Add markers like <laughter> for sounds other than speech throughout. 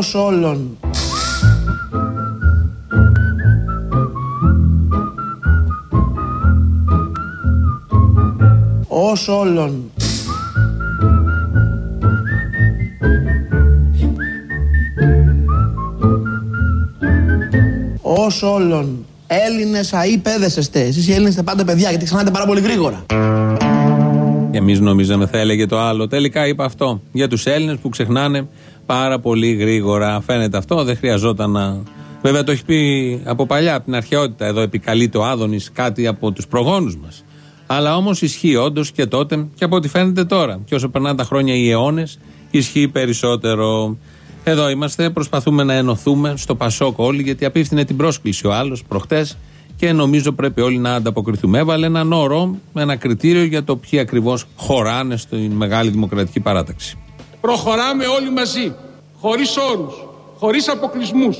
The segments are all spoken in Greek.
ως όλων. Ως όλων. Ως όλων. Έλληνες αεί παιδες εστέ. Εσείς οι Έλληνες είστε πάντα παιδιά γιατί ξανάτε πάρα πολύ γρήγορα. Εμείς νομίζαμε θα έλεγε το άλλο. Τελικά είπα αυτό. Για τους Έλληνες που ξεχνάνε πάρα πολύ γρήγορα. Φαίνεται αυτό, δεν χρειαζόταν να. Βέβαια το έχει πει από παλιά, από την αρχαιότητα. Εδώ επικαλείται ο Άδωνης κάτι από τους προγόνους μας. Αλλά όμως ισχύει όντως και τότε και από ό,τι φαίνεται τώρα. Και όσο περνάνε τα χρόνια οι αιώνες, ισχύει περισσότερο. Εδώ είμαστε, προσπαθούμε να ενωθούμε στο Πασόκ όλοι, γιατί απίφθινε την πρόσκληση ο άλλος προχτές και νομίζω πρέπει όλοι να ανταποκριθούμε. Έβαλε έναν όρο, ένα κριτήριο για το ποιοι ακριβώς χωράνε στην μεγάλη δημοκρατική παράταξη. Προχωράμε όλοι μαζί, χωρίς όρους, χωρίς αποκλεισμούς.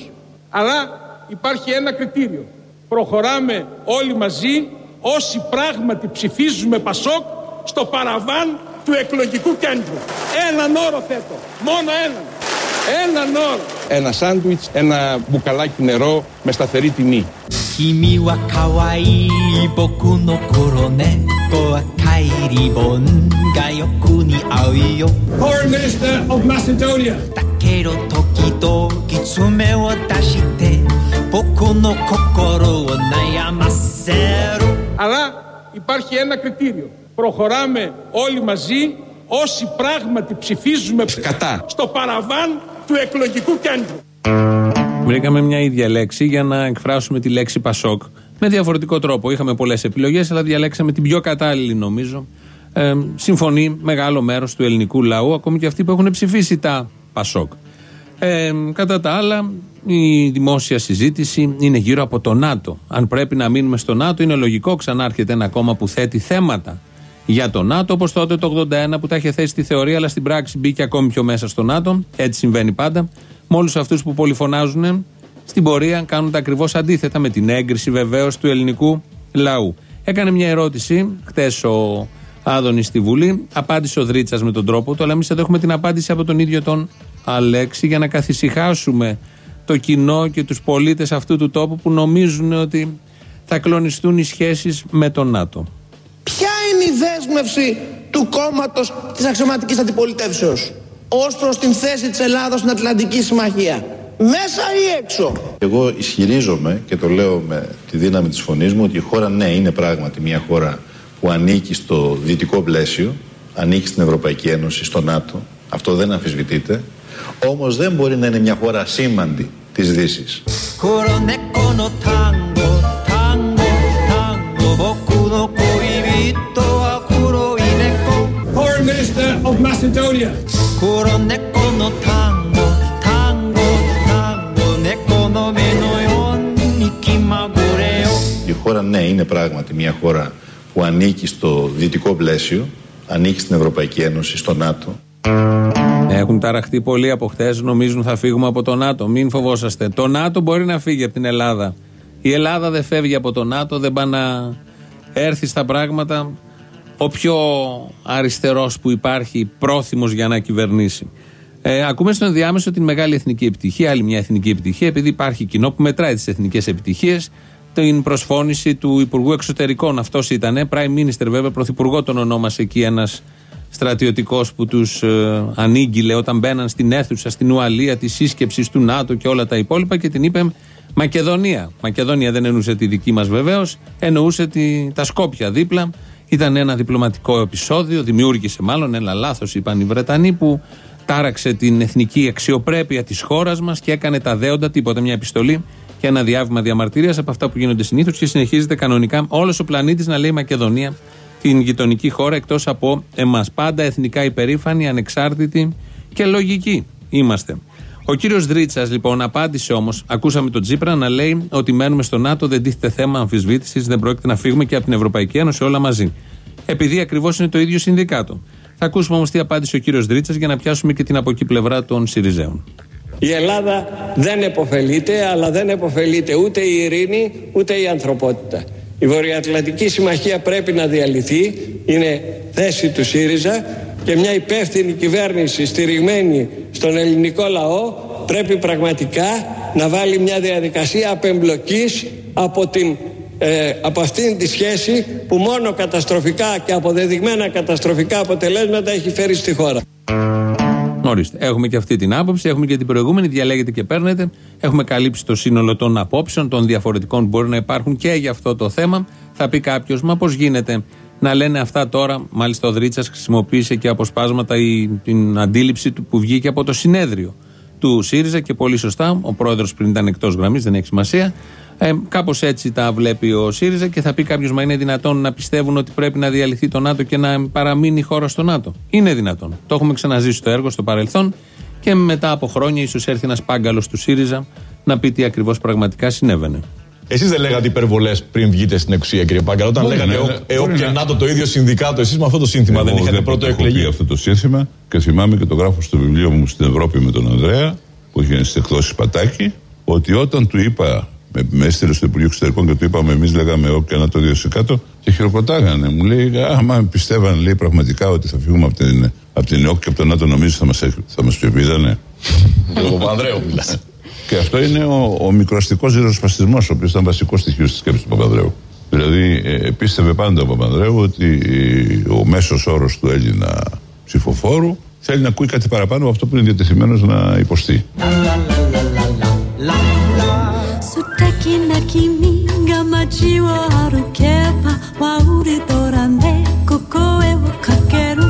Αλλά υπάρχει ένα κριτήριο. Προχωράμε όλοι μαζί όσοι πράγματι ψηφίζουμε Πασόκ στο παραβάν του εκλογικού κέντρου. Έναν όρο θέτω. Μόνο έναν. Έναν όρο. Ένα σάντουιτς, ένα μπουκαλάκι νερό με σταθερή τιμή. 君は可愛い僕の黒猫赤いリボンがよく似合うよ Foreign Minister of Macedonia. だけど時々爪を出して僕の心を悩ませる Αλλά υπάρχει ένα κριτήριο. Προχωράμε όλοι μαζί όσοι πράγματι ψηφίζουμε Κατά. στο παραβάν του εκλογικού κέντρου. Βρήκαμε μια ίδια λέξη για να εκφράσουμε τη λέξη Πασόκ. Με διαφορετικό τρόπο. Είχαμε πολλές επιλογές, αλλά διαλέξαμε την πιο κατάλληλη, νομίζω. Ε, συμφωνεί μεγάλο μέρος του ελληνικού λαού, ακόμη και αυτοί που έχουν ψηφίσει τα Πασόκ. Ε, κατά τα άλλα, η δημόσια συζήτηση είναι γύρω από το ΝΑΤΟ. Αν πρέπει να μείνουμε στο ΝΑΤΟ, είναι λογικό. Ξανά έρχεται ένα κόμμα που θέτει θέματα για το ΝΑΤΟ, όπως τότε το 81 που τα είχε θέσει στη θεωρία, αλλά στην πράξη μπήκε ακόμη πιο μέσα στο ΝΑΤΟ. Έτσι συμβαίνει πάντα. Με όλους αυτούς που πολυφωνάζουν, στην πορεία κάνουν τα ακριβώς αντίθετα με την έγκριση βεβαίως του ελληνικού λαού. Έκανε μια ερώτηση χτες ο Άδωνης στη Βουλή, απάντησε ο Δρίτσας με τον τρόπο του, αλλά εμείς εδώ έχουμε την απάντηση από τον ίδιο τον Αλέξη για να καθησυχάσουμε το κοινό και τους πολίτες αυτού του τόπου που νομίζουν ότι θα κλονιστούν οι σχέσεις με τον ΝΑΤΟ. Ποια είναι η δέσμευση του κόμματος της αξιωματικής αντιπολιτεύσεως ως προς την θέση της Ελλάδας στην Ατλαντική Συμμαχία; μέσα ή έξω. Εγώ ισχυρίζομαι και το λέω με τη δύναμη της φωνής μου ότι η χώρα ναι είναι πράγματι μια χώρα που ανήκει στο δυτικό πλαίσιο, ανήκει στην Ευρωπαϊκή Ένωση, στο ΝΑΤΟ, αυτό δεν αμφισβητείται, όμως δεν μπορεί να είναι μια χώρα σήμαντη της Δύσης. Foreign Minister of Macedonia. Ναι είναι πράγματι μια χώρα που ανήκει στο δυτικό πλαίσιο, ανήκει στην Ευρωπαϊκή Ένωση, στο ΝΑΤΟ. Έχουν ταραχτεί πολλοί από χτες, νομίζουν θα φύγουμε από το ΝΑΤΟ. Μην φοβόσαστε. Το ΝΑΤΟ μπορεί να φύγει από την Ελλάδα. Η Ελλάδα δεν φεύγει από το ΝΑΤΟ, δεν πάει να έρθει στα πράγματα ο πιο αριστερός που υπάρχει, πρόθυμος για να κυβερνήσει. Ε, ακούμε στο ενδιάμεσο την μεγάλη εθνική επιτυχία, άλλη μια εθνική επιτυχία, επειδή υπάρχει κοινό που μετράει τις εθνικές επιτυχίες, την προσφώνηση του Υπουργού Εξωτερικών. Αυτός ήταν, Prime Minister, βέβαια, πρωθυπουργό τον ονόμασε εκεί ένας στρατιωτικός που τους ε, ανήγγειλε όταν μπαίναν στην αίθουσα, στην Ουαλία τη σύσκεψη του ΝΑΤΟ και όλα τα υπόλοιπα και την είπε Μακεδονία. Μακεδονία δεν εννοούσε τη δική μας βεβαίως, εννοούσε τη, τα Σκόπια δίπλα. Ήταν ένα διπλωματικό επεισόδιο, δημιούργησε μάλλον ένα λάθος, είπαν οι Βρετανοί, που τάραξε την εθνική αξιοπρέπεια της χώρας μας και έκανε τα δέοντα, τίποτα, μια επιστολή και ένα διάβημα διαμαρτυρίας από αυτά που γίνονται συνήθως και συνεχίζεται κανονικά όλος ο πλανήτης να λέει Μακεδονία, την γειτονική χώρα εκτός από εμάς. Πάντα εθνικά υπερήφανοι, ανεξάρτητοι και λογικοί είμαστε. Ο κύριος Δρίτσας, λοιπόν, απάντησε όμως, ακούσαμε τον Τζίπρα να λέει ότι μένουμε στο ΝΑΤΟ, δεν τίθεται θέμα αμφισβήτησης, δεν πρόκειται να φύγουμε και από την Ευρωπαϊκή Ένωση όλα μαζί. Επειδή ακριβώς είναι το ίδιο συνδικάτο. Θα ακούσουμε όμως τι απάντησε ο κύριος Δρίτσας για να πιάσουμε και την από εκεί πλευρά των Σιριζέων. Η Ελλάδα δεν επωφελείται, αλλά δεν επωφελείται ούτε η ειρήνη, ούτε η ανθρωπότητα. Η Βορειοατλαντική Συμμαχία πρέπει να διαλυθεί, είναι θέση του ΣΥΡΙΖΑ και μια υπεύθυνη κυβέρνηση στηριγμένη στον ελληνικό λαό πρέπει πραγματικά να βάλει μια διαδικασία απεμπλοκής από, την, ε, από αυτήν τη σχέση που μόνο καταστροφικά και αποδεδειγμένα καταστροφικά αποτελέσματα έχει φέρει στη χώρα. Ορίστε. Έχουμε και αυτή την άποψη, έχουμε και την προηγούμενη, διαλέγετε και παίρνετε. Έχουμε καλύψει το σύνολο των απόψεων, των διαφορετικών που μπορεί να υπάρχουν και για αυτό το θέμα. Θα πει κάποιος, μα πώς γίνεται να λένε αυτά τώρα; Μάλιστα, ο Δρίτσα χρησιμοποίησε και αποσπάσματα ή την αντίληψη του που βγήκε από το συνέδριο του ΣΥΡΙΖΑ και πολύ σωστά. Ο πρόεδρος πριν ήταν εκτός γραμμής, δεν έχει σημασία. Ε, Κάπως έτσι τα βλέπει ο ΣΥΡΙΖΑ και θα πει κάποιος, μα είναι δυνατόν να πιστεύουν ότι πρέπει να διαλυθεί το ΝΑΤΟ και να παραμείνει η χώρα στο ΝΑΤΟ. Είναι δυνατόν. Το έχουμε ξαναζήσει το έργο στο παρελθόν και μετά από χρόνια ίσως έρθει ένας πάγκαλος του ΣΥΡΙΖΑ να πει τι ακριβώς πραγματικά συνέβαινε. Εσείς δεν λέγατε υπερβολές πριν βγείτε στην εξουσία, κύριε Πάγκαλο; Όταν Μπορεί λέγατε να- ΕΟΚ μπορεί και να- ΝΑΤΟ το ίδιο συνδικάτο, εσείς με αυτό το σύνθημα δεν Εγώ είχατε πρώτο έχω πει εκλεγεί. αυτό το σύνθημα και θυμάμαι και το γράφω στο βιβλίο μου στην Ευρώπη με τον Ανδρέα, που είχε στι εκδόσει Πατάκη, ότι όταν του είπα, με, με έστειλε στο Υπουργείο Εξωτερικών και του είπαμε, εμείς λέγαμε ΕΟΚ και ΝΑΤΟ 2%, και χειροκροτάγανε. Μου λέει, άμα πιστεύαν λέει, πραγματικά ότι θα φύγουμε από την, από την ΕΟΚ και από τον ΝΑΤΟ, νομίζω θα μας θα μας το επίδανε. <laughs> Ο Παπανδρέου μιλάς. Και αυτό είναι ο, ο μικροαστικός ριζοσπαστισμός, ο οποίος ήταν βασικό στοιχείο στη σκέψη του Παπανδρέου. Δηλαδή, ε, πίστευε πάντα ο Παπανδρέου ότι ε, ο μέσος όρος του Έλληνα ψηφοφόρου θέλει να ακούει κάτι παραπάνω από αυτό που είναι διατεθειμένος να υποστεί 素敵な君が街を歩けばワウリドラでこ声をかける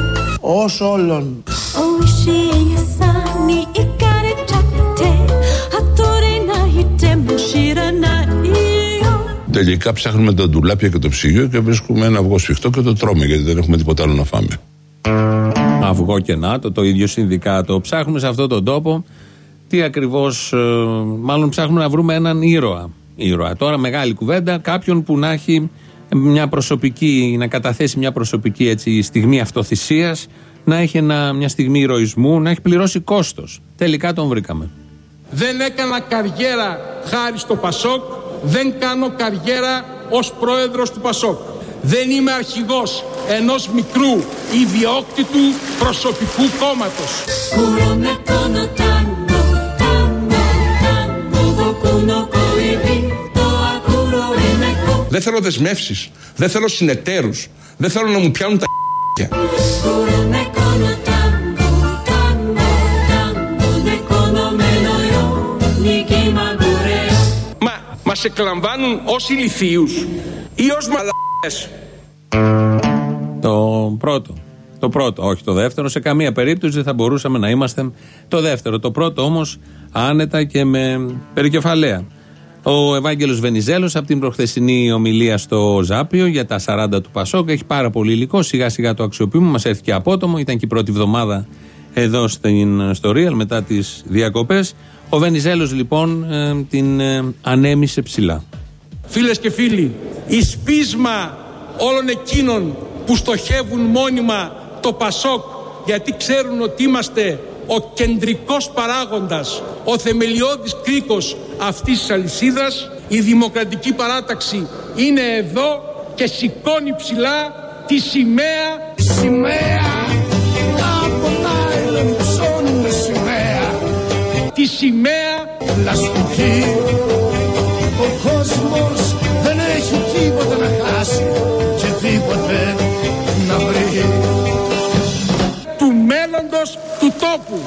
Ως όλων 美味しい餌に行かれちゃって後で泣いても知らないよ Τελικά ψάχνουμε τα ντουλάπια και το ψυγείο και βρίσκουμε ένα αυγό σφιχτό και το τρώμε γιατί δεν έχουμε τίποτα άλλο να φάμε. Αυγό και ΝΑΤΟ, το ίδιο συνδικάτο. Ψάχνουμε σε αυτόν τον τόπο τι ακριβώ. μάλλον ψάχνουμε να βρούμε έναν ήρωα. ήρωα. Τώρα μεγάλη κουβέντα κάποιον που να έχει μια προσωπική, να καταθέσει μια προσωπική έτσι, στιγμή αυτοθυσίας, να έχει ένα, μια στιγμή ηρωισμού, να έχει πληρώσει κόστος. Τελικά τον βρήκαμε. Δεν έκανα καριέρα χάρη στο Πασόκ, δεν κάνω καριέρα ως πρόεδρος του Πασόκ. Δεν είμαι αρχηγός ενός μικρού ιδιόκτητου προσωπικού κόμματος. Δεν θέλω δεσμεύσεις. Δεν θέλω συνεταίρους. Δεν θέλω να μου πιάνουν τα Μα μας εκλαμβάνουν ως ηλιθίους ή ως μαλακές. Το πρώτο. Το πρώτο, όχι το δεύτερο. Σε καμία περίπτωση δεν θα μπορούσαμε να είμαστε το δεύτερο. Το πρώτο όμως άνετα και με περικεφαλαία. Ο Ευάγγελος Βενιζέλος από την προχθεσινή ομιλία στο Ζάπιο για τα 40 του Πασόκ έχει πάρα πολύ υλικό. Σιγά σιγά το αξιοποιούμε. Μας έρθει και απότομο. Ήταν και η πρώτη εβδομάδα εδώ στην, στο Real μετά τις διακοπές. Ο Βενιζέλος λοιπόν ε, την ε, ανέμισε ψηλά. Φίλες και φίλοι, εις πείσμα όλων εκείνων που στοχεύουν μόνιμα το Πασόκ γιατί ξέρουν ότι είμαστε ο κεντρικός παράγοντας, ο θεμελιώδης κρίκος αυτής της αλυσίδας, η Δημοκρατική Παράταξη είναι εδώ και σηκώνει ψηλά τη σημαία. Σημαία από τα ελεμψώνουμε σημαία. Τη σημαία. Λασπική ο κόσμος δεν έχει τίποτα να χάσει και τίποτε να βρει. του μέλλοντος του τόπου.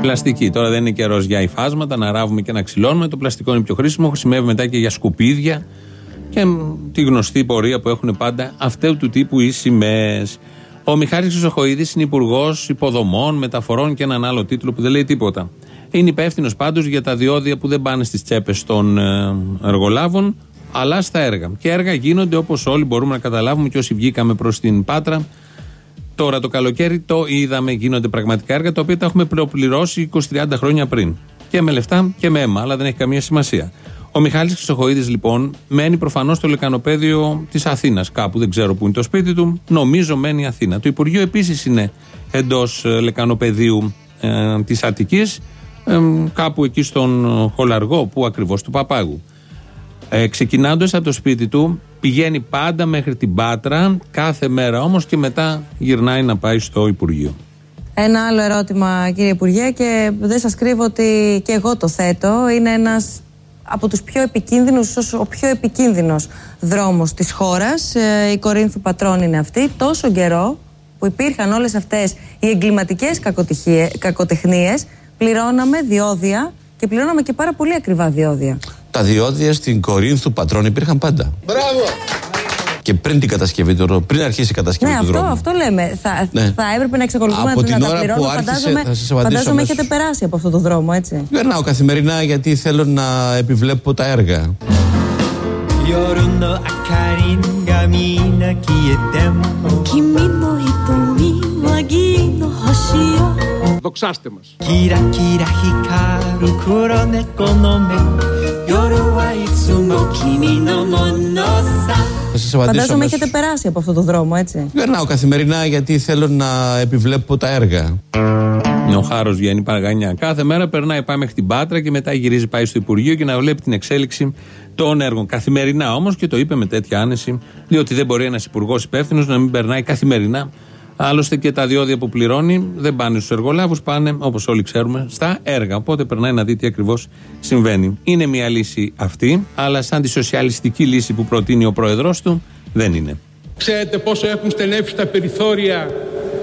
Πλαστική. Τώρα δεν είναι καιρός για υφάσματα, να ράβουμε και να ξυλώνουμε. Το πλαστικό είναι πιο χρήσιμο. Χρησιμεύει μετά και για σκουπίδια και μ, τη γνωστή πορεία που έχουν πάντα αυτού του τύπου οι σημαίες. Ο Μιχάλης Χρυσοχοίδης είναι υπουργός υποδομών, μεταφορών και έναν άλλο τίτλο που δεν λέει τίποτα. Είναι υπεύθυνος πάντως για τα διόδια που δεν πάνε στις τσέπες των ε, εργολάβων, αλλά στα έργα. Και έργα γίνονται όπως όλοι μπορούμε να καταλάβουμε και όσοι βγήκαμε προς την Πάτρα Τώρα το καλοκαίρι το είδαμε, γίνονται πραγματικά έργα τα οποία τα έχουμε προπληρώσει 20-30 χρόνια πριν. Και με λεφτά και με αίμα, αλλά δεν έχει καμία σημασία. Ο Μιχάλης Χρυσοχοίδης λοιπόν μένει προφανώς στο λεκανοπέδιο της Αθήνας. Κάπου δεν ξέρω που είναι το σπίτι του. Νομίζω μένει Αθήνα. Το Υπουργείο επίσης είναι εντός ε, λεκανοπεδίου ε, της Αττικής. ε, κάπου εκεί στον Χολαργό, που ακριβώς του Παπάγου. Ε, Ξεκινώντας από το σπίτι του, πηγαίνει πάντα μέχρι την Πάτρα, κάθε μέρα όμως και μετά γυρνάει να πάει στο Υπουργείο. Ένα άλλο ερώτημα, κύριε Υπουργέ, και δεν σας κρύβω ότι και εγώ το θέτω. Είναι ένας από τους πιο επικίνδυνους, ίσως ο πιο επικίνδυνος δρόμος της χώρας. Ε, η Κορίνθου Πατρών είναι αυτή. Τόσο καιρό που υπήρχαν όλες αυτές οι εγκληματικές κακοτυχίε- κακοτεχνίες, πληρώναμε διόδια και πληρώναμε και πάρα πολύ ακριβά διόδια. Τα διόδια στην Κορίνθου πατρών υπήρχαν πάντα. Μπράβο! Και πριν την κατασκευή του πριν αρχίσει η κατασκευή ναι, του αυτό, δρόμου. Αυτό λέμε. Θα, ναι. θα έπρεπε να εξακολουθούμε από να, την να ώρα. Που άρχισε, φαντάζομαι, έχετε περάσει από αυτό το δρόμο, έτσι. Περνάω καθημερινά γιατί θέλω να επιβλέπω τα έργα. Δοξάστε μας. Κύρα, κύρα, χικάρου, κουρονεκονομέ. Φαντάζομαι έχετε περάσει από αυτό το δρόμο, έτσι. Περνάω καθημερινά γιατί θέλω να επιβλέπω τα έργα. Ο Χάρος βγαίνει παραγανιά. Κάθε μέρα περνάει, πάει μέχρι την Πάτρα και μετά γυρίζει, πάει στο Υπουργείο και να βλέπει την εξέλιξη των έργων. Καθημερινά όμως και το είπε με τέτοια άνεση, διότι δεν μπορεί ένας υπουργός υπεύθυνος να μην περνάει καθημερινά Άλλωστε και τα διόδια που πληρώνει δεν πάνε στους εργολάβους, πάνε όπως όλοι ξέρουμε στα έργα. Οπότε περνάει να δει τι ακριβώς συμβαίνει. Είναι μια λύση αυτή, αλλά σαν τη σοσιαλιστική λύση που προτείνει ο πρόεδρός του, δεν είναι. Ξέρετε πόσο έχουν στενέψει τα περιθώρια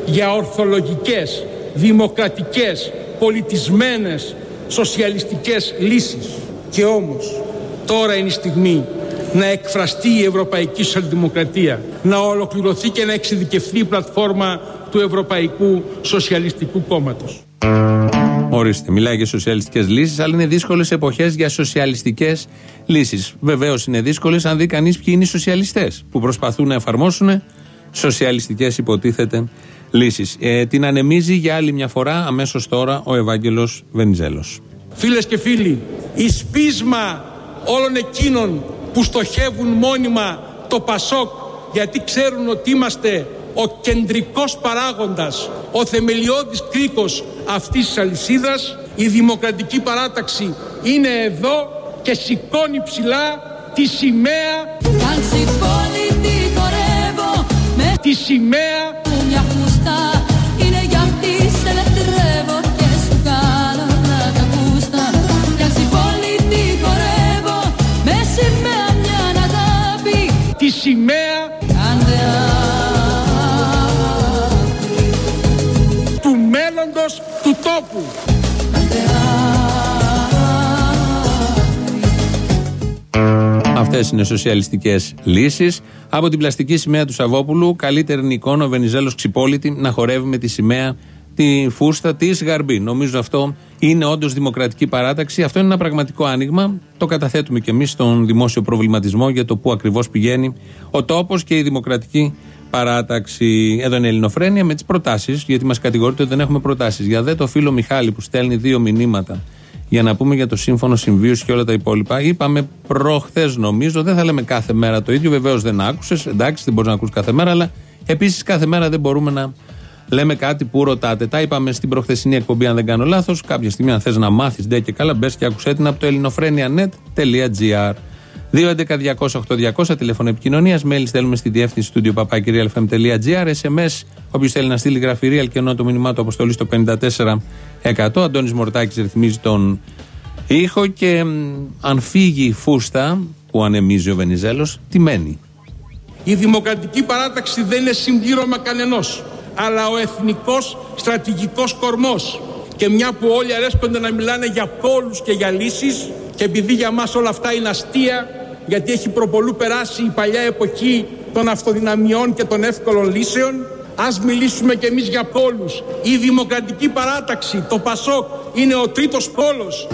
για ορθολογικές, δημοκρατικές, πολιτισμένες, σοσιαλιστικές λύσεις. Και όμως τώρα είναι η στιγμή να εκφραστεί η Ευρωπαϊκή Σοσιαλδημοκρατία, να ολοκληρωθεί και να εξειδικευθεί η πλατφόρμα του Ευρωπαϊκού Σοσιαλιστικού Κόμματος. Ορίστε, μιλάει για σοσιαλιστικές λύσεις, αλλά είναι δύσκολες εποχές για σοσιαλιστικές λύσεις. Βεβαίως είναι δύσκολες αν δει κανείς ποιοι είναι οι σοσιαλιστές που προσπαθούν να εφαρμόσουν σοσιαλιστικές υποτίθεται λύσεις. Ε, την ανεμίζει για άλλη μια φορά αμέσως τώρα ο Ευάγγελος Βενιζέλος. Φίλες και φίλοι, η σπίσμα όλων εκείνων που στοχεύουν μόνιμα το Πασόκ γιατί ξέρουν ότι είμαστε ο κεντρικός παράγοντας, ο θεμελιώδης κρίκος αυτής της αλυσίδας, η δημοκρατική παράταξη είναι εδώ και σηκώνει ψηλά τη σημαία, Κάντσι πολύ χορεύω με τη σημαία σημαία Κάντε του μέλλοντος του τόπου. Αυτές είναι σοσιαλιστικές λύσεις. Από την πλαστική σημαία του Σαββόπουλου, καλύτερη είναι η εικόνα ο Βενιζέλος Ξυπόλητη να χορεύει με τη σημαία τη φούστα της Γαρμπή. Νομίζω αυτό είναι όντως δημοκρατική παράταξη. Αυτό είναι ένα πραγματικό άνοιγμα. Το καταθέτουμε και εμείς στον δημόσιο προβληματισμό για το πού ακριβώς πηγαίνει ο τόπος και η δημοκρατική παράταξη. Εδώ είναι η Ελληνοφρένεια με τις προτάσεις, γιατί μας κατηγορείτε ότι δεν έχουμε προτάσεις. Για δε το φίλο Μιχάλη που στέλνει δύο μηνύματα για να πούμε για το σύμφωνο συμβίωση και όλα τα υπόλοιπα. Είπαμε προχθές, νομίζω, δεν θα λέμε κάθε μέρα το ίδιο. Βεβαίως δεν άκουσες, εντάξει, δεν μπορείς να ακούσει κάθε μέρα, αλλά επίσης κάθε μέρα δεν μπορούμε να λέμε κάτι που ρωτάτε. Τα είπαμε στην προχθεσινή εκπομπή, αν δεν κάνω λάθος. Κάποια στιγμή, αν θες να μάθεις, ντε και καλά, μπες και άκουσέ την από το ελληνοφρένια.net.gr. 2.11.200.8.200 τηλέφωνο επικοινωνίας. Mail στέλνουμε στη διεύθυνση του papakirialfm.gr. SMS, όποιος θέλει να στείλει γραφειρία και ενώ το μήνυμά του αποστολή στο 54%. Αντώνης Μορτάκης ρυθμίζει τον ήχο και μ, αν φύγει η φούστα που ανεμίζει ο Βενιζέλος, τι μένει. Η δημοκρατική παράταξη δεν είναι συμπλήρωμα κανενός, αλλά ο εθνικός στρατηγικός κορμός. Και μια που όλοι αρέσκονται να μιλάνε για πόλους και για λύσεις, και επειδή για μας όλα αυτά είναι αστεία, γιατί έχει προπολού περάσει η παλιά εποχή των αυτοδυναμιών και των εύκολων λύσεων, ας μιλήσουμε κι εμείς για πόλους. Η δημοκρατική παράταξη, το ΠΑΣΟΚ, είναι ο τρίτος πόλος.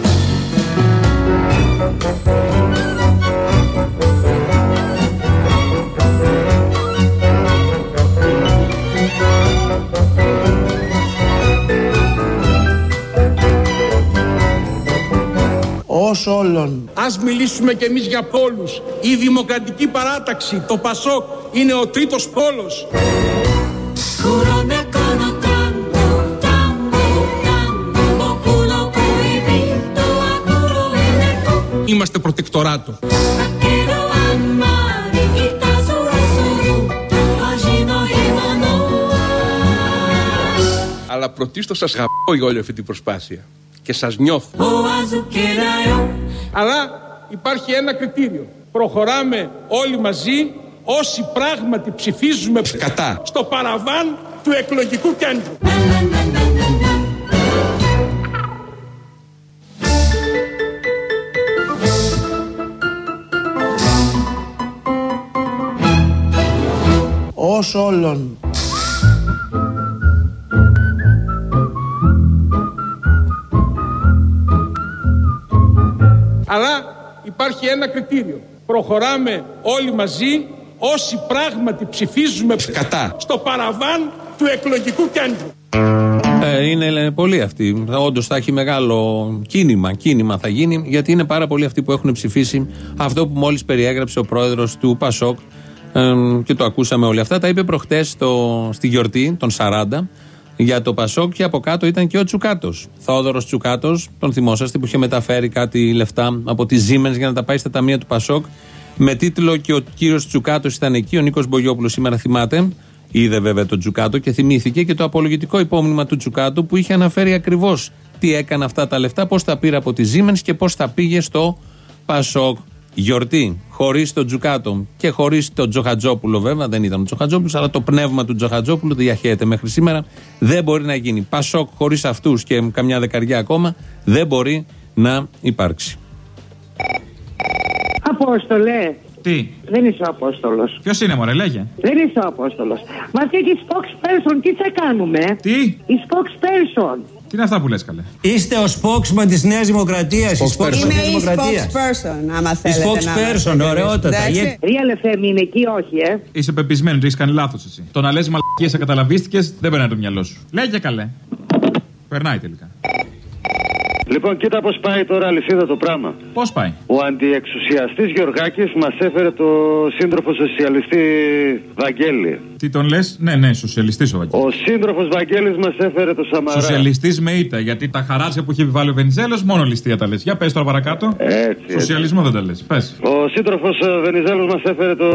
Α όλων. Ας μιλήσουμε κι εμείς για πόλους. Η Δημοκρατική Παράταξη, το ΠΑΣΟΚ, είναι ο τρίτος πόλος. Είμαστε προτεκτοράτο. Αλλά πρωτίστως σας γαμπώ για όλη αυτή την προσπάθεια. Και σας νιώθω. Αλλά υπάρχει ένα κριτήριο. Προχωράμε όλοι μαζί όσοι πράγματι ψηφίζουμε κατά στο παραβάν του εκλογικού κέντρου. Ως όλων. Αλλά υπάρχει ένα κριτήριο. Προχωράμε όλοι μαζί όσοι πράγματι ψηφίζουμε κατά στο παραβάν του εκλογικού κέντρου. Ε, είναι λένε, πολλοί αυτοί. Όντως θα έχει μεγάλο κίνημα. Κίνημα θα γίνει, γιατί είναι πάρα πολλοί αυτοί που έχουν ψηφίσει αυτό που μόλις περιέγραψε ο πρόεδρος του Πασόκ ε, και το ακούσαμε όλοι αυτά. Τα είπε προχτές στη γιορτή των 40 για το Πασόκ και από κάτω ήταν και ο Τσουκάτος. Θόδωρος Τσουκάτος, τον θυμόσαστε που είχε μεταφέρει κάτι λεφτά από τη Siemens για να τα πάει στα ταμεία του Πασόκ. Με τίτλο και ο κύριος Τσουκάτος ήταν εκεί, ο Νίκος Μπογιόπουλος σήμερα θυμάται. Είδε βέβαια τον Τσουκάτο και θυμήθηκε και το απολογητικό υπόμνημα του Τσουκάτου που είχε αναφέρει ακριβώς τι έκανε αυτά τα λεφτά, πώς τα πήρε από τη Siemens και πώς τα πήγε στο Πασόκ. Γιορτή, χωρίς τον Τζουκάτο και χωρίς τον Τζοχατζόπουλο, βέβαια δεν ήταν ο Τζοχατζόπουλος, αλλά το πνεύμα του Τζοχατζόπουλου διαχέεται μέχρι σήμερα. Δεν μπορεί να γίνει. Πασόκ χωρίς αυτούς και καμιά δεκαριά ακόμα δεν μπορεί να υπάρξει. Απόστολε. Τι, Δεν είσαι ο Απόστολος. ποιος είναι, Μωρέ, λέγε. Δεν είσαι ο Απόστολος. Μας αυτή τη spokesperson τι θα κάνουμε; Τι; Η spokesperson. Τι είναι αυτά που λες, καλέ; Είστε ο spokesman της Νέας Δημοκρατίας. Η spokesman Είμαι της η Δημοκρατίας. spokesperson, άμα Η θέλετε spokesperson, να ωραιότατα. Εντάξει. Γιατί- Real FM είναι εκεί, όχι, ε. Είσαι πεπισμένος ότι έχεις κάνει λάθος εσύ. Το να λες μαλακίες ακαταλαβίστηκες δεν περνάει το μυαλό σου. Λέγε καλέ. Περνάει τελικά. Λοιπόν, κοίτα πώς πάει τώρα αλυσίδα το πράγμα. Πώς πάει; Ο αντιεξουσιαστής Γεωργάκης μας έφερε το σύντροφο σοσιαλιστή Βαγγέλη. Τι τον λες, ναι, ναι, σοσιαλιστής ο Βαγγέλης. Ο σύντροφος Βαγγέλης μας έφερε το Σαμαρά. Σοσιαλιστής με ήττα, γιατί τα χαράτσια που έχει επιβάλει ο Βενιζέλος μόνο ληστεία τα λες. Για πες τώρα παρακάτω. Έτσι. Σοσιαλισμό δεν τα λες. Πες. Ο σύντροφος Βενιζέλος μας έφερε το,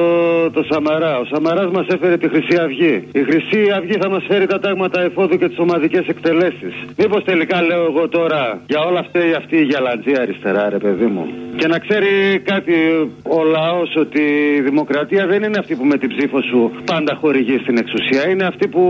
το Σαμαρά. Ο Σαμαράς μας έφερε τη Χρυσή Αυγή. Η Χρυσή Αυγή θα μας φέρει τα τάγματα εφόδου και τις ομαδικές εκτελέσεις. Μήπως τελικά λέω εγώ τώρα για όλα αυτά η αυτή η γαλαντζή αριστερά, ρε παιδί μου. Και να ξέρει κάτι ο λαός ότι η δημοκρατία δεν είναι αυτή που με την ψήφο σου πάντα χορηγεί στην εξουσία. Είναι αυτή που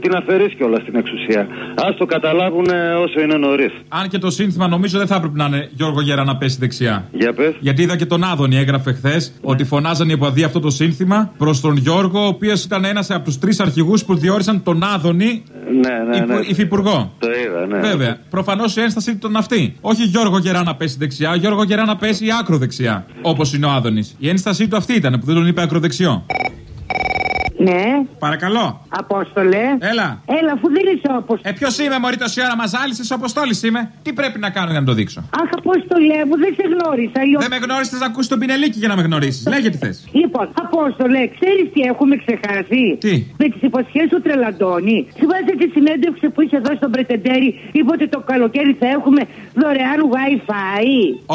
την αφαιρείς κιόλας στην εξουσία. Α το καταλάβουν όσο είναι νωρίς. Αν και το σύνθημα νομίζω δεν θα έπρεπε να είναι Γιώργο Γέρα να πέσει δεξιά. Για πες. Γιατί είδα και τον Άδωνη έγραφε χθες ότι φωνάζαν οι οπαδοί αυτό το σύνθημα προς τον Γιώργο, ο οποίος ήταν ένας από τους τρεις αρχηγούς που διόρισαν τον Άδωνη Ναι, ναι, ναι. υπου- υφυπουργό. Το είδα, ναι. Βέβαια. Προφανώς η ένσταση ήταν αυτή. Όχι Γιώργο Γερά να πέσει δεξιά, Γιώργο Γερά να πέσει άκρο δεξιά. Όπως είναι ο Άδωνης. Η ένστασή του αυτή ήταν που δεν τον είπε ακροδεξιό. Ναι. Παρακαλώ. Απόστολε. Έλα. Έλα, αφού δεν είσαι όπω. Ε, ποιος είμαι, Μωρή, τόση ώρα μας άλυσες, ο Αποστόλης είμαι. Τι πρέπει να κάνω για να το δείξω; Αχ, Απόστολε μου, δεν σε γνώρισα. Αλλιώς- Δεν με γνώρισες να ακούσεις τον πινελίκι για να με γνωρίσεις. Λέγε τι θες. Λοιπόν, Απόστολε, ξέρεις τι έχουμε ξεχάσει; Τι; Με τις υποσχέσεις του Τρελαντώνη. Θυμάστε τη συνέντευξη που είχε δώσει στον Πρετεντέρη; Είπε ότι το καλοκαίρι θα έχουμε δωρεάν WiFi.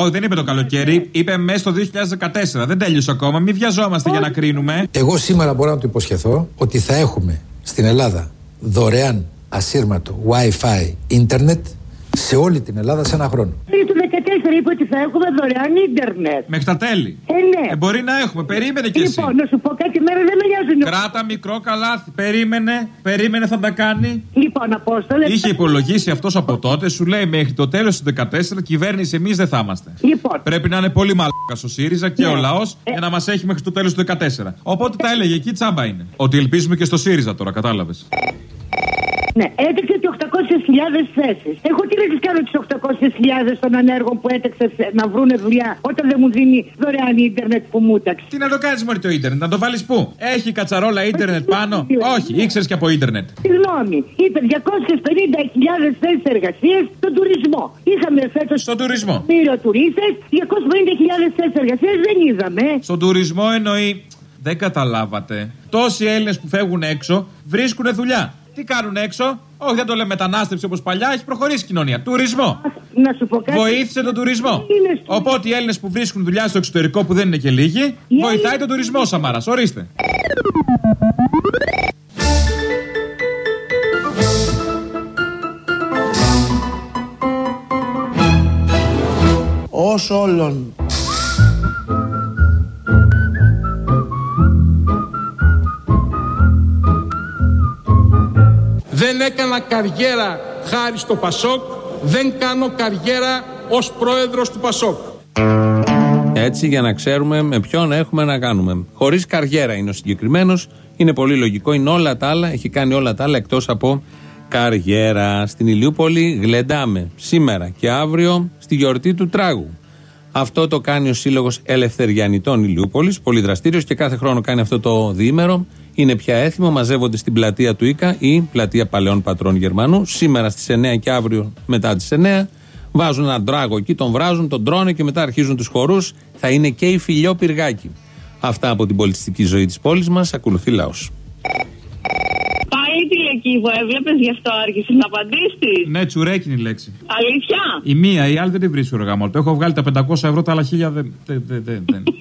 Όχι, δεν είπε το καλοκαίρι, είπε μέσα στο 2014. Δεν τέλειωσε ακόμα, μην βιαζόμαστε για να κρίνουμε. Εγώ σήμερα μπορώ να του υποσχεθώ ότι θα έχουμε στην Ελλάδα δωρεάν ασύρματο Wi-Fi ίντερνετ σε όλη την Ελλάδα σε ένα χρόνο. Πριν του 14 είπε ότι θα έχουμε δωρεάν ίντερνετ. Μέχρι τα τέλη. Ε, ναι. Ε, μπορεί να έχουμε, περίμενε κι εσύ. Λοιπόν, να σου πω κάτι μέρα δεν με νοιάζουν. Κράτα μικρό καλάθι. Περίμενε, περίμενε θα τα κάνει. Λοιπόν, Απόστολε. Είχε υπολογίσει αυτός από τότε, σου λέει μέχρι το τέλος του 14 κυβέρνηση εμείς δεν θα είμαστε. Λοιπόν. Πρέπει να είναι πολύ μαλάκα ο ΣΥΡΙΖΑ και Ναι. ο λαός για να μας έχει μέχρι το τέλος του 14. Οπότε τα έλεγε εκεί τσάμπα είναι. Ότι ελπίζουμε και στο ΣΥΡΙΖΑ τώρα, κατάλαβες. Ναι, έτρεξε και 800.000 θέσεις. Εγώ τι να τις κάνω τις 800.000 των ανέργων που έτρεξε να βρούνε δουλειά όταν δεν μου δίνει δωρεάν ίντερνετ που μου ταξε. Τι να το κάνεις μόλι το ίντερνετ, να το βάλεις πού; Έχει κατσαρόλα ίντερνετ πάνω; Όχι, ήξερες και από ίντερνετ. Συγγνώμη, είπε 250.000 θέσεις εργασίας στον τουρισμό. Είχαμε φέτος. Στον τουρισμό. Μύριο τουρίστες, 250.000 θέσεις εργασίας δεν είδαμε. Στον τουρισμό εννοεί. Δεν καταλάβατε. Τόσοι Έλληνες που φεύγουν έξω βρίσκουν δουλειά. Τι κάνουν έξω; Όχι, δεν το λέμε μετανάστευση όπως παλιά. Έχει προχωρήσει η κοινωνία. Τουρισμό. Να σου πω κάτι. Βοήθησε τον τουρισμό. Οπότε οι Έλληνες που βρίσκουν δουλειά στο εξωτερικό που δεν είναι και λίγοι, βοηθάει τον τουρισμό Σαμάρα. Ορίστε. Όσο όλων Δεν έκανα καριέρα χάρη στο Πασόκ, δεν κάνω καριέρα ως πρόεδρος του Πασόκ. Έτσι για να ξέρουμε με ποιον έχουμε να κάνουμε. Χωρίς καριέρα είναι ο συγκεκριμένος. Είναι πολύ λογικό. Είναι όλα τα άλλα. Έχει κάνει όλα τα άλλα εκτός από καριέρα. Στην Ηλιούπολη γλεντάμε σήμερα και αύριο στη γιορτή του τράγου. Αυτό το κάνει ο Σύλλογος Ελευθεριανιτών Ηλιούπολης, πολύ δραστήριος και κάθε χρόνο κάνει αυτό το διήμερο. Είναι πια έθιμο, μαζεύονται στην πλατεία του ΙΚΑ ή πλατεία Παλαιών Πατρών Γερμανού. Σήμερα στις 9 και αύριο μετά τις 9. Βάζουν έναν τράγο εκεί, τον βράζουν, τον τρώνε και μετά αρχίζουν τους χορούς. Θα είναι και η φιλιό πυργάκι. Αυτά από την πολιτιστική ζωή της πόλης μας. Ακολουθεί λαός. Πάλι τηλεκύβο έβλεπες, γι' αυτό άρχισες να απαντήσεις; Ναι, τσουρέκι είναι η λέξη. Αλήθεια; Η μία, η άλλη δεν τη βρίσκω ρε γάμο. Το έχω βγάλει τα 500 ευρώ, τα άλλα χίλια δεν. δεν- δεν- δεν- δεν. <laughs>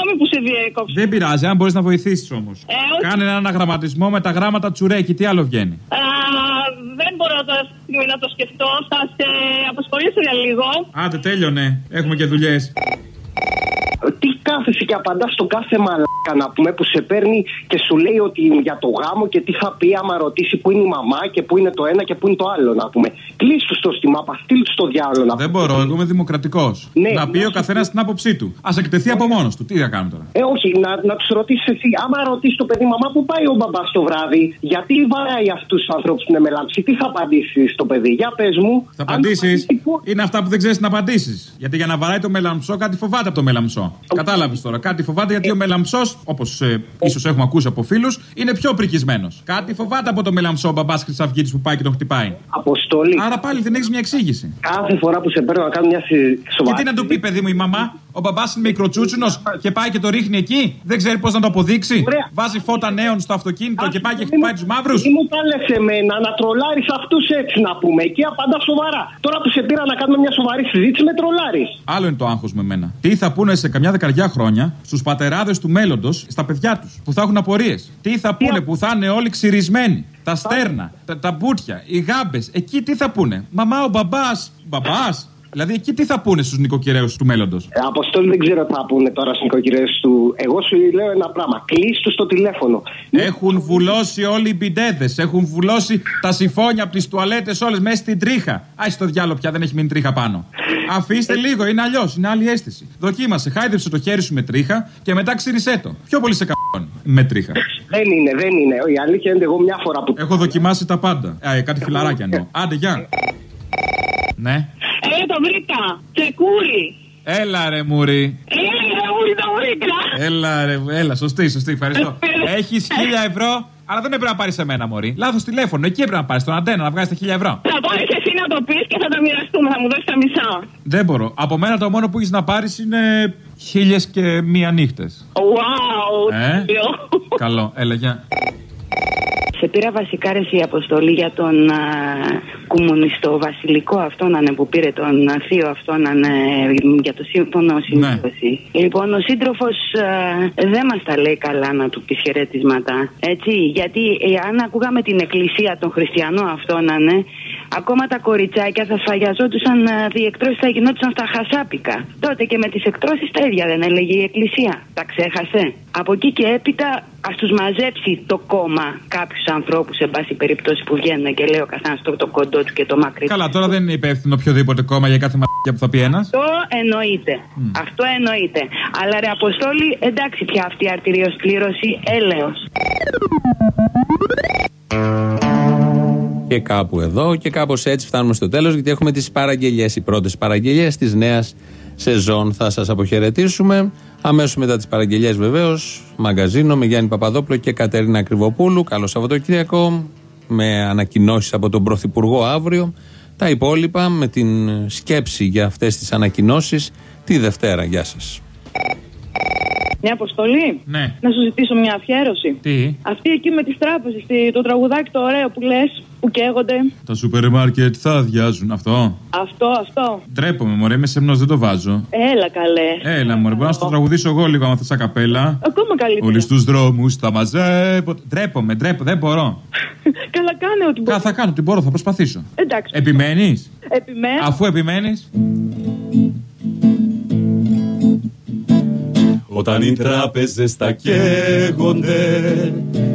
Συγγνώμη που σε διέκοψα. Δεν πειράζει, αν μπορείς να βοηθήσεις όμως. Ε, όχι. Κάνε έναν αναγραμματισμό με τα γράμματα τσουρέκι, τι άλλο βγαίνει. Α, δεν μπορώ τώρα αυτή τη στιγμή να το σκεφτώ. Θα σε απασχολήσω για λίγο. Άντε, τέλειωνε. Έχουμε και δουλειές. Τι κάθεσαι και απαντάς στον κάθε μαλάκα να πούμε που σε παίρνει και σου λέει ότι είναι για το γάμο και τι θα πει άμα ρωτήσει που είναι η μαμά και που είναι το ένα και που είναι το άλλο να πούμε. Κλείσου το στη μάπα, στείλ τους στο διάλογο να Δεν μπορώ, εγώ είμαι δημοκρατικός. Ναι, να πει ναι. ο καθένας την άποψή του. Α εκτεθεί από μόνος του. Τι θα κάνουμε τώρα; Ε, όχι, να, να τους ρωτήσεις εσύ. Άμα ρωτήσεις το παιδί, μαμά, που πάει ο μπαμπάς το βράδυ, γιατί βαράει αυτούς τους ανθρώπους που είναι μελάμψη, τι θα απαντήσεις στο παιδί, για πες μου. Θα απαντήσεις. Είναι αυτά που δεν ξέρεις να απαντήσεις. Γιατί για να βαράει το μελαμψό, κάτι φοβάται από το μελαμψό. Κατάλαβες τώρα. Κάτι φοβάται γιατί ο μελαμψός, όπως ε, ίσως έχουμε ακούσει από φίλους, είναι πιο πρικισμένος. Κάτι φοβάται από το μελαμψό ο μπαμπάς Χρυσαυγήτης που πάει και τον χτυπάει. Αποστολή. Άρα πάλι δεν έχεις μια εξήγηση. Κάθε φορά που σε παίρνω να κάνω μια συ- Και σοβαρή. τι να του πει, παιδί μου, η μαμά, ο μπαμπάς είναι μικροτσούτσουνος και πάει και το ρίχνει εκεί. Δεν ξέρει πώς να το αποδείξει. Βάζει φώτα νέων στο αυτοκίνητο και πάει και χτυπάει τους μαύρους. Μη μου τα λε εμένα να τρολάρεις αυτούς έτσι να πούμε. Εκεί απαντά σοβαρά. Τώρα που σε πήρα να κάνουμε μια σοβαρή συζήτηση με τρολάρεις. Άλλο είναι το άγχος με μένα. Τι θα πούνε σε καμιά δεκαριά χρόνια στους πατεράδες του μέλλοντος, στα παιδιά τους, που θα έχουν απορίες. Τι θα πούνε που θα είναι όλοι ξυρισμένοι. Τα στέρνα, τα, τα μπουτια, οι γάμπες. Εκεί τι θα πούνε; Μαμά, ο μπαμπάς. Μπαμπάς. Δηλαδή εκεί τι θα πούνε στους νοικοκυρέους του μέλλοντος; Ε, Αποστόλη δεν ξέρω τι θα πούνε τώρα στι νοικοκυρέ του. Εγώ σου λέω ένα πράγμα. Κλείστου στο τηλέφωνο. Έχουν βουλώσει όλοι οι μπιντέδες. Έχουν βουλώσει τα συμφώνια από τις τουαλέτες όλες μέσα στην τρίχα. Άι στο διάλογο πια δεν έχει μείνει τρίχα πάνω. Αφήστε λίγο, είναι αλλιώς, είναι άλλη αίσθηση. Δοκίμασε, χάιδεψε το χέρι σου με τρίχα και μετά ξύρισέ το. Πιο πολύ σε καπώνει με τρίχα. Δεν είναι, δεν είναι. Η αλήθεια είναι εγώ μια φορά που. Έχω δοκιμάσει τα πάντα. Α, κάτι φιλαράκια εννοώ. Άντε, γεια. Ναι. Ε, το βρήκα. Τσεκούρι. Έλα ρε μουρι. Ε, ρε, μουρι, το βρήκα. Έλα ρε, έλα, σωστή, σωστή, ευχαριστώ. <laughs> Έχεις χίλια ευρώ, αλλά δεν έπρεπε να πάρεις εμένα, Μωρή. Λάθος τηλέφωνο, εκεί έπρεπε να πάρεις τον αντένα να βγάζεις τα χίλια ευρώ. Θα πάρεις εσύ να το πεις και θα τα μοιραστούμε. Θα μου δώσεις τα μισά. Δεν μπορώ. Από μένα το μόνο που έχεις να πάρεις είναι χίλιες και μία νύχτες. Wow. Ε; τέλειο. Καλό, έλα, γεια. Σε πήρα βασικά ρε εσύ, η αποστολή για τον α, κομμουνιστό βασιλικό αυτόν ανε, που πήρε τον α, θείο αυτόν ανε, για το σύμφωνο συμβίωση. Λοιπόν, ο σύντροφος δεν μας τα λέει καλά να του πεις χαιρετίσματα. Έτσι, γιατί ε, αν ακούγαμε την εκκλησία των χριστιανών αυτών ανε, Ακόμα τα κοριτσάκια θα σφαγιαζόντουσαν οι εκτρώσει θα γινόντουσαν στα χασάπικα. Τότε και με τις εκτρώσεις τα ίδια δεν έλεγε η Εκκλησία. Τα ξέχασε. Από εκεί και έπειτα ας τους μαζέψει το κόμμα κάποιους ανθρώπους, σε πάση περιπτώσει που βγαίνουν και λέει ο καθένας το, το κοντό του και το μακρύ. του. Καλά, τώρα δεν είναι υπεύθυνο οποιοδήποτε κόμμα για κάθε μαγιά που θα πει ένας. Αυτό εννοείται. Αυτό εννοείται. Αλλά ρε Αποστόλη, εντάξει πια αυτή η αρτηριοσκλήρωση, έλεος. Και κάπου εδώ και κάπως έτσι φτάνουμε στο τέλος, γιατί έχουμε τις παραγγελίες. Οι πρώτες παραγγελίες της νέας σεζόν. Θα σας αποχαιρετήσουμε. Αμέσως μετά τις παραγγελίε, βεβαίως, μαγκαζίνο με Γιάννη Παπαδόπουλο και Κατερίνα Ακριβοπούλου. Καλό Σαββατοκύριακο. Με ανακοινώσεις από τον Πρωθυπουργό αύριο. Τα υπόλοιπα με την σκέψη για αυτές τις ανακοινώσεις τη Δευτέρα. Γεια σας. Μια αποστολή; Ναι. Να σου ζητήσω μια αφιέρωση. Τι; Αυτή εκεί με τις τράπεζες, το τραγουδάκι το ωραίο που λες, που καίγονται. Τα σούπερ μάρκετ θα αδειάζουν. Αυτό; Αυτό, αυτό. Ντρέπομαι, μωρέ, είμαι σεμνό, δεν το βάζω. Έλα καλέ. Έλα, μωρέ, μπορώ να στο τραγουδήσω εγώ λίγο άμα θες καπέλα. Ακόμα καλύτερα. Όλοι στους δρόμους θα μαζεύω. Ντρέπομαι, ντρέπω, δεν μπορώ. <laughs> Καλά κάνε ό,τι μπορεί. Κα, θα κάνω, τι μπορώ, θα προσπαθήσω. Εντάξει. Επιμένεις; Επιμένω. Αφού επιμένεις; Όταν οι τράπεζες θα καίγονται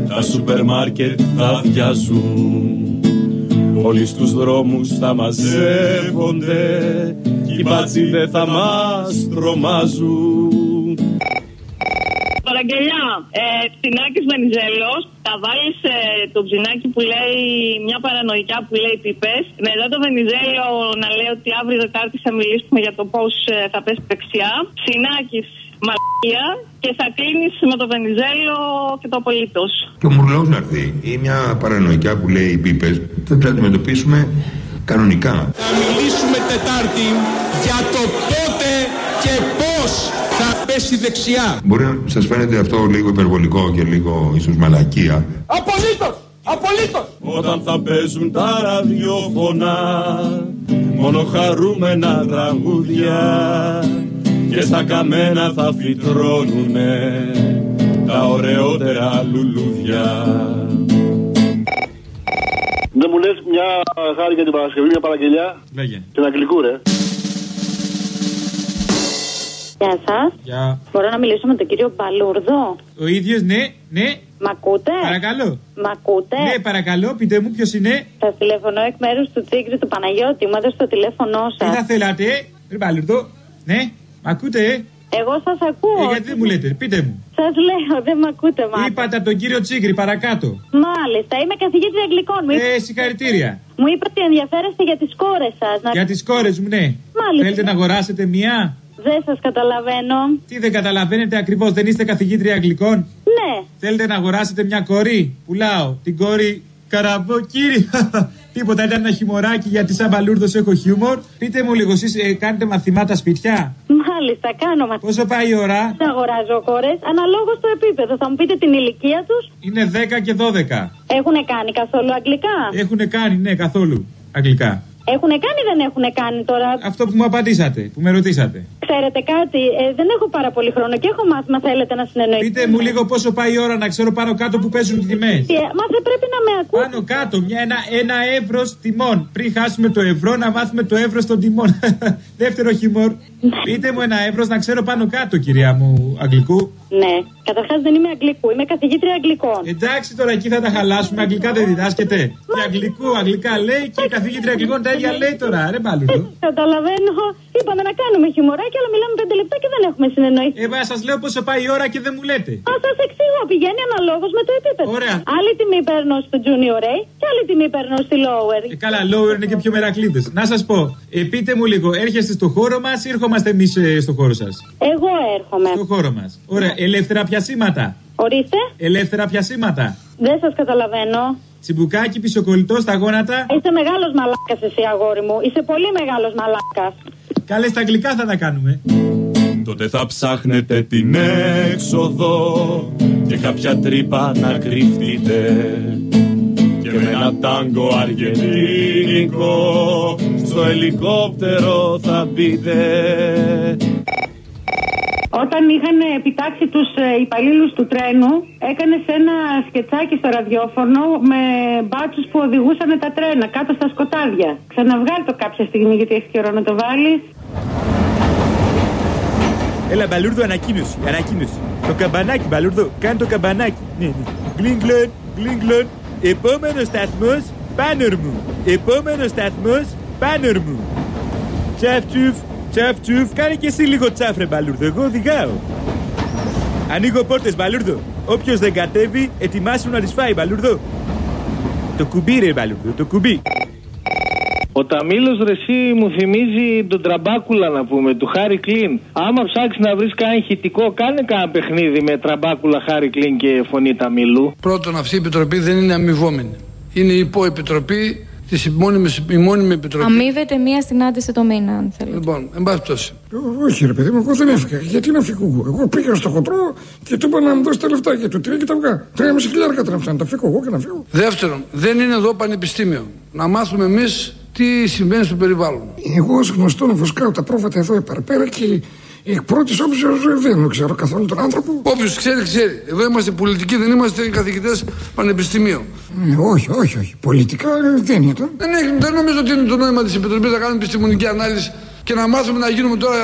Τα σούπερ μάρκετ θα αδειάζουν Όλοι στους δρόμους θα μαζεύονται Κι οι μπάτσι δεν θα μας τρομάζουν Παραγγελιά, ε, Φτινάκης Βενιζέλος, θα βάλεις ε, το ψινάκι που λέει μια παρανοϊκιά που λέει πίπες. Μετά το Βενιζέλο να λέει ότι αύριο Δετάρτη θα μιλήσουμε για το πώς ε, θα πέσει δεξιά. Ψινάκης μαλακία και θα κλείνεις με το Βενιζέλο και το απολύτως. Και ο Μουρλός να έρθει ή μια παρανοϊκιά που λέει οι πίπες θα την αντιμετωπίσουμε κανονικά. Θα μιλήσουμε Τετάρτη για το πότε και πώς θα πέσει δεξιά. Μπορεί να σας φαίνεται αυτό λίγο υπερβολικό και λίγο ίσως μαλακία. Απολύτως! Απολύτως! Όταν θα παίζουν τα ραδιόφωνα Μόνο χαρούμενα τραγούδια Και στα καμένα θα φυτρώνουνε Τα ωραιότερα λουλούδια Δεν μου λες μια χάρη για την Παρασκευή, μια παραγγελιά; Λέγε. Την αγγλικού, ρε. Γεια σας. Γεια. Μπορώ να μιλήσω με τον κύριο Μπαλούρδο; Ο ίδιος, ναι, ναι. Μ' ακούτε; Παρακαλώ. Μ' ακούτε; Ναι, παρακαλώ, πείτε μου ποιος είναι. Σα τηλεφωνώ εκ μέρους του Τσίγκρι του Παναγιώτη. Μου έδωσε το τηλέφωνό Τι σας. θα θέλατε, ρε Μπαλουρδό. Ναι, μ' ακούτε, ε; Εγώ σας ακούω. Ε, γιατί δεν μου λέτε, πείτε μου. Σας λέω, δεν με ακούτε, μάλλον. Είπατε από τον κύριο Τσίγκρι παρακάτω. Μάλιστα, είμαι καθηγήτρια Αγγλικών. Μου, είπε- Ε, συγχαρητήρια. μου είπατε ότι ενδιαφέρεστε για τις κόρες σας. Να... Για τις κόρες μου, ναι. Μάλιστα. Θέλετε να αγοράσετε μία; Δεν σας καταλαβαίνω. Τι δεν καταλαβαίνετε ακριβώς, δεν είστε καθηγήτρια Αγγλικών. Ναι. Θέλετε να αγοράσετε μια κόρη; Πουλάω την κόρη Καραβοκύρη. Τίποτα, ήταν ένα χιμωράκι γιατί σαν μπαλούρδος έχω χιούμορ. Πείτε μου λίγο, εσείς ε, κάνετε μαθημάτα σπιτιά; Μάλιστα, κάνω μα. Πόσο πάει η ώρα; Δεν αγοράζω κόρε αναλόγως στο επίπεδο. Θα μου πείτε την ηλικία τους. Είναι 10 και 12. Έχουν κάνει καθόλου αγγλικά; Έχουν κάνει, ναι, καθόλου. Αγγλικά. Έχουν κάνει ή δεν έχουν κάνει τώρα; Αυτό που μου απαντήσατε, που με ρωτήσατε. Ξέρετε κάτι, ε, δεν έχω πάρα πολύ χρόνο και έχω μάθημα. Θέλετε να συνεννοηθείτε. Πείτε μου λίγο πόσο πάει η ώρα να ξέρω πάνω κάτω που παίζουν οι τιμές. Ε, Μα δεν πρέπει να με ακούτε. Πάνω κάτω, μια, ένα, ένα εύρο τιμών. Πριν χάσουμε το ευρώ, να μάθουμε το εύρο των τιμών. <laughs> Δεύτερο χιμόρ. Πείτε μου ένα εύρο να ξέρω πάνω κάτω, κυρία μου, Αγγλικού. Ναι, καταρχάς δεν είμαι Αγγλικού, είμαι καθηγήτρια Αγγλικών. Εντάξει τώρα εκεί θα τα χαλάσουμε. Αγγλικά δεν διδάσκεται. Και αγγλικού, αγγλικά λέει και η καθηγήτρια αγγλικών τα ίδια λέει τώρα. Ρε μπαλούδο. <laughs> Καταλαβαίνω. Είπαμε να κάνουμε χιμωράκι, αλλά μιλάμε πέντε λεπτά και δεν έχουμε συνεννοηθεί. Ε, μα σας λέω πόσο πάει η ώρα και δεν μου λέτε. Α, σας εξηγώ, πηγαίνει αναλόγως με το επίπεδο. Ωραία. Άλλη τιμή παίρνω στο Junior A και άλλη τιμή παίρνω στη Lower. Ε, καλά, lower είναι και πιο μερακλείδες. Να σας πω, ε, πείτε μου λίγο, έρχεστε στο χώρο μας ή ερχόμαστε εμείς ε, στο χώρο σας; Εγώ έρχομαι. Στο χώρο μας. Ωραία, ελεύθερα πιασίματα. Ορίστε. Ελεύθερα πιασίματα. Δεν σας καταλαβαίνω. Τσιμπουκάκι πισοκολλητό στα γόνατα; Είσαι μεγάλος μαλάκας εσύ, αγόρι μου. Είσαι πολύ μεγάλος μαλάκας. Καλές στα αγγλικά θα τα κάνουμε. Τότε θα ψάχνετε την έξοδο και κάποια τρύπα να κρυφτείτε και με ένα τάγκο αργεντίνικο στο ελικόπτερο θα μπείτε. Όταν είχαν επιτάξει τους υπαλλήλους του τρένου, έκανε ένα σκετσάκι στο ραδιόφωνο με μπάτσους που οδηγούσαν τα τρένα κάτω στα σκοτάδια. Ξαναβγάλει το κάποια στιγμή γιατί έχει καιρό να το βάλει. Έλα, μπαλούρδο, ανακοίνωση. Ανακοίνωση. Το καμπανάκι, μπαλούρδο. Κάνε το καμπανάκι. Ναι, ναι. Γκλίγκλον, γκλίγκλον. Επόμενος σταθμός, πάνω μου. Επόμενος σταθμός, πάνω μου. Τσαφ τσουφ, τσαφ τσουφ. Κάνε και εσύ λίγο τσαφ ρε, μπαλούρδο. Εγώ οδηγάω. Ανοίγω πόρτες, μπαλούρδο. Όποιος δεν κατέβει, ετοιμάσου να τις φάει, μπαλούρδο. Το κουμπί, ρε, μπαλούρδο, το κουμπί. Ο Ταμίλος ρε συ μου θυμίζει τον Τραμπάκουλα να πούμε, του Χάρρυ Κλυνν. Άμα ψάξεις να βρεις κανένα ηχητικό, κάνε κανένα παιχνίδι με Τραμπάκουλα Χάρρυ Κλυνν και φωνή Ταμίλου. Πρώτον, αυτή η επιτροπή δεν είναι αμοιβόμενη. Είναι η υποεπιτροπή της μόνιμη, η μόνιμη επιτροπή. Αμείβεται μία συνάντηση το μήνα, αν θέλετε. Λοιπόν, εν πάση πτώση. Όχι, ρε παιδί μου, εγώ δεν έφυγα. Γιατί να φύγω εγώ; Εγώ πήγα στο χοντρό και του είπα να μου δώσει τα λεφτά και του τρία και τα βγά. Τρία μισή χιλιάρικα τρέψα. Να τα φύγω εγώ και να φύγω. Δεύτερον, δεν είναι εδώ πανεπιστήμιο. Να μάθουμε εμείς τι συμβαίνει στο περιβάλλον. Εγώ ως γνωστό να βοσκάω τα πρόβατα εδώ επαρπέρα και εκ πρώτης όψεω δεν ξέρω καθόλου τον άνθρωπο. Όποιος ξέρει, ξέρει. Εδώ είμαστε πολιτικοί, δεν είμαστε καθηγητές πανεπιστημίου. Ε, όχι, όχι, όχι. Πολιτικά ε, δεν ήταν. Δεν, έχει, δεν νομίζω ότι είναι το νόημα της Επιτροπής να κάνουμε επιστημονική ανάλυση και να μάθουμε να γίνουμε τώρα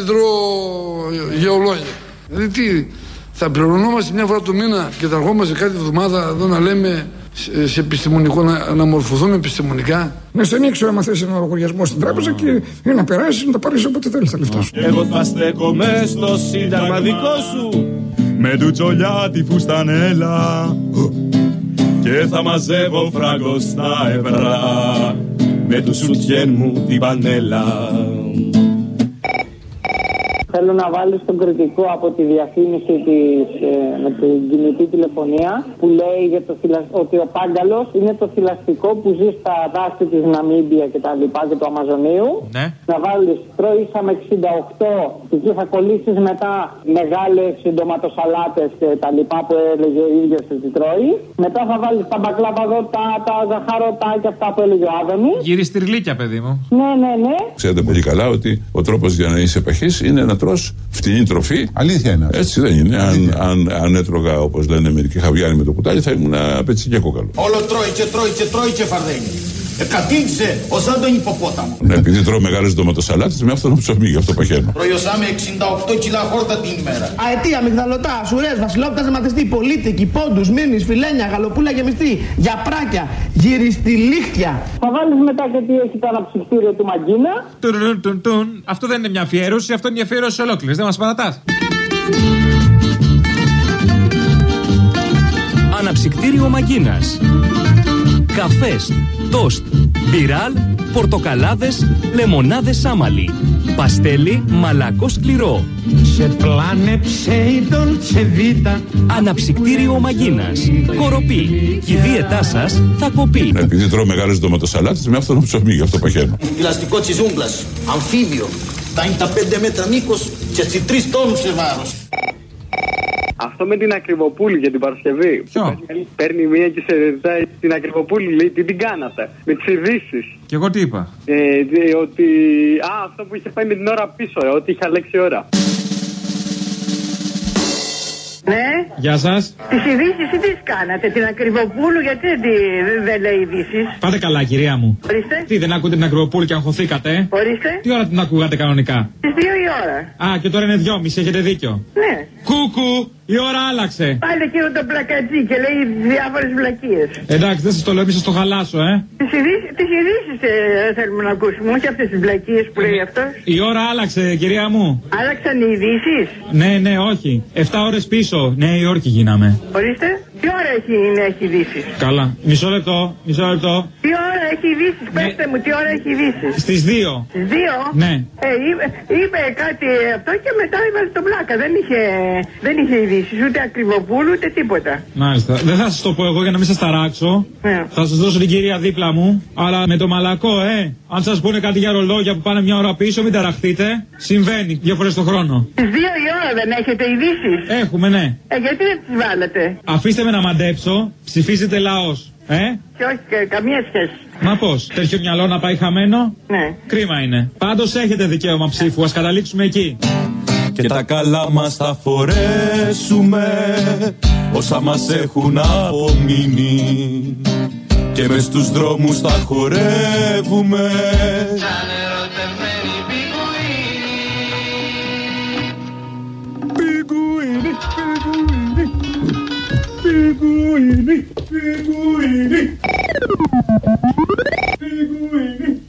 υδρογεολόγοι. Δηλαδή τι, θα πληρωνόμαστε μια φορά το μήνα και θα ερχόμαστε κάθε εβδομάδα εδώ να λέμε σε, σε επιστημονικό, να, να μορφωθούμε επιστημονικά. Να σε ανοίξω άμα θες ένα λογαριασμό στην τράπεζα και ή να περάσεις να τα πάρεις όποτε θέλεις τα λεφτά σου. Εγώ θα στέκομαι στο σύνταγμα δικό σου Με ντουτσολιά τη φουστανέλα Και θα μαζεύω φράγκο στα ευρώ Με του σουτιέν μου την πανέλα Θέλω να βάλει τον κριτικό από τη διαφήμιση της, ε, με την κινητή τηλεφωνία που λέει για το θηλα... ότι ο Πάγκαλος είναι το θηλαστικό που ζει στα δάση της Ναμίμπια και τα λοιπά και του Αμαζονίου. Ναι. Να βάλεις τρώησαμε 68 και εκεί θα κολλήσεις μετά μεγάλες ντοματοσαλάτε και τα λοιπά που έλεγε ο ίδιος ότι τρώει. Μετά θα βάλεις τα μπακλαβαδότα, τα ζαχαρωτά και αυτά που έλεγε ο Άδωνης. Γυριστηρλίκια, παιδί μου. Ναι, ναι, ναι. Ξέρετε πολύ καλά ότι ο τρόπος για να είσαι παχή είναι να τρως φτηνή τροφή. Αλήθεια είναι. Έτσι δεν είναι. Αν, αν, αν έτρωγα όπως λένε μερικοί χαβιάρι με το κουτάλι, θα ήμουν απέτσι και κόκαλο. Όλο τρώει και τρώει και τρώει και φαρδένει. Εκατήλτησε ο σαν τον υποπόταμο. Ναι, επειδή τρώω μεγάλε ντοματοσαλάτε, με αυτό το ψωμί, γι' αυτό παχαίνω. Προϊωσάμε 68 κιλά χόρτα την ημέρα. Αετία, μυγδαλωτά, σουρές, βασιλόπτα ζεματιστή, πολίτικη, πόντους, μήνυ, φιλένια, γαλοπούλα γεμιστή, γιαπράκια, γυριστηλίχτια. Θα βάλεις μετά και τι έχει το αναψυκτήριο του Μαγκίνα. Τουρουν, τουν, τουν. Αυτό δεν είναι μια αφιέρωση, αυτό είναι μια αφιέρωση ολόκληρη. Δεν μας παρατάς. Αναψυκτήριο Μαγκίνας Καφές, τόστ, μπιράλ, πορτοκαλάδες, λεμονάδες σάμαλι Παστέλι, μαλακό σκληρό Σε πλάνεψε η Ντολτσεβίτα Αναψυκτήριο Μαγκίνας Κοροπή Η δίαιτά σας θα κοπεί Ναι, επειδή τρώω μεγάλε ντοματοσαλάτε, με αυτό το ψωμί, γι' αυτό παχαίνω. Πλαστικό τη ζούγκλα. Αμφίβιο. 55 μέτρα μήκος και στι 3 τόνους σε βάρος. Αυτό με την Ακριβοπούλη για την Παρασκευή. Ποιο; Παίρνει- Παίρνει μία και σε ρωτάει την Ακριβοπούλη, λέει τι την κάνατε. Με τις ειδήσεις. Και εγώ τι είπα; Ε, δε- ότι. Α, αυτό που είχε πάει με την ώρα πίσω, ε, ότι είχε αλλάξει η ώρα. Ναι, Γεια σας. τις ειδήσεις τις τις κάνατε, την Ακριβοπούλου, γιατί δεν, τη- δεν λέει ειδήσεις. Πάτε καλά, κυρία μου. Ορίστε. Τι, δεν ακούτε την Ακροπούλη και αγχωθήκατε; Ορίστε. Τι ώρα την ακούγατε κανονικά; Στι δύο η ώρα. Α, και τώρα είναι δυόμιση, έχετε δίκιο. Ναι. Κούκου, η ώρα άλλαξε. Πάλι εκείνο το πλακατζί και λέει διάφορες βλακίες. Εντάξει, δεν σας το λέω, μη σας το χαλάσω, ε. Τις ειδήσεις ε, θέλουμε να ακούσουμε, όχι αυτές τις βλακίες που λέει αυτός. Η ώρα άλλαξε, κυρία μου. Άλλαξαν οι ειδήσεις; Ναι, ναι, όχι. 7 ώρες πίσω. Νέα Υόρκη γίναμε. Ορίστε. Τι ώρα έχει, είναι, έχει ειδήσεις; Καλά. Μισό λεπτό, μισό λεπτό. Τι ώρα έχει ειδήσει, πέστε μου, τι ώρα έχει ειδήσει. Στις 2. Στις δύο; Ναι. Ε, είπε, είπε κάτι αυτό και μετά έβαλε τον πλάκα. Δεν είχε, δεν είχε ειδήσει, ούτε ακριβοπούλου ούτε τίποτα. Μάλιστα. Δεν θα σας το πω εγώ για να μην σας ταράξω. Ναι. Θα σας δώσω την κυρία δίπλα μου. Αλλά με το μαλακό, ε. Αν σας πούνε κάτι για ρολόγια που πάνε μια ώρα πίσω, μην ταραχτείτε. Συμβαίνει δύο φορές το χρόνο. Στις δύο η ώρα δεν έχετε ειδήσει; Έχουμε, ναι. Ε, γιατί δεν τις βάλετε. Αφήστε με να μαντέψω. Ψηφίζετε λαός. Ε; Και όχι κα- καμία σχέση. Μα πώς, τέτοιο μυαλό να πάει χαμένο; Ναι. Κρίμα είναι. Πάντως έχετε δικαίωμα ψήφου. Α καταλήξουμε εκεί. Και τα καλά μας θα φορέσουμε Όσα μας έχουν απομείνει Και μες στους δρόμους θα χορεύουμε Pinguini, pinguini, pinguini.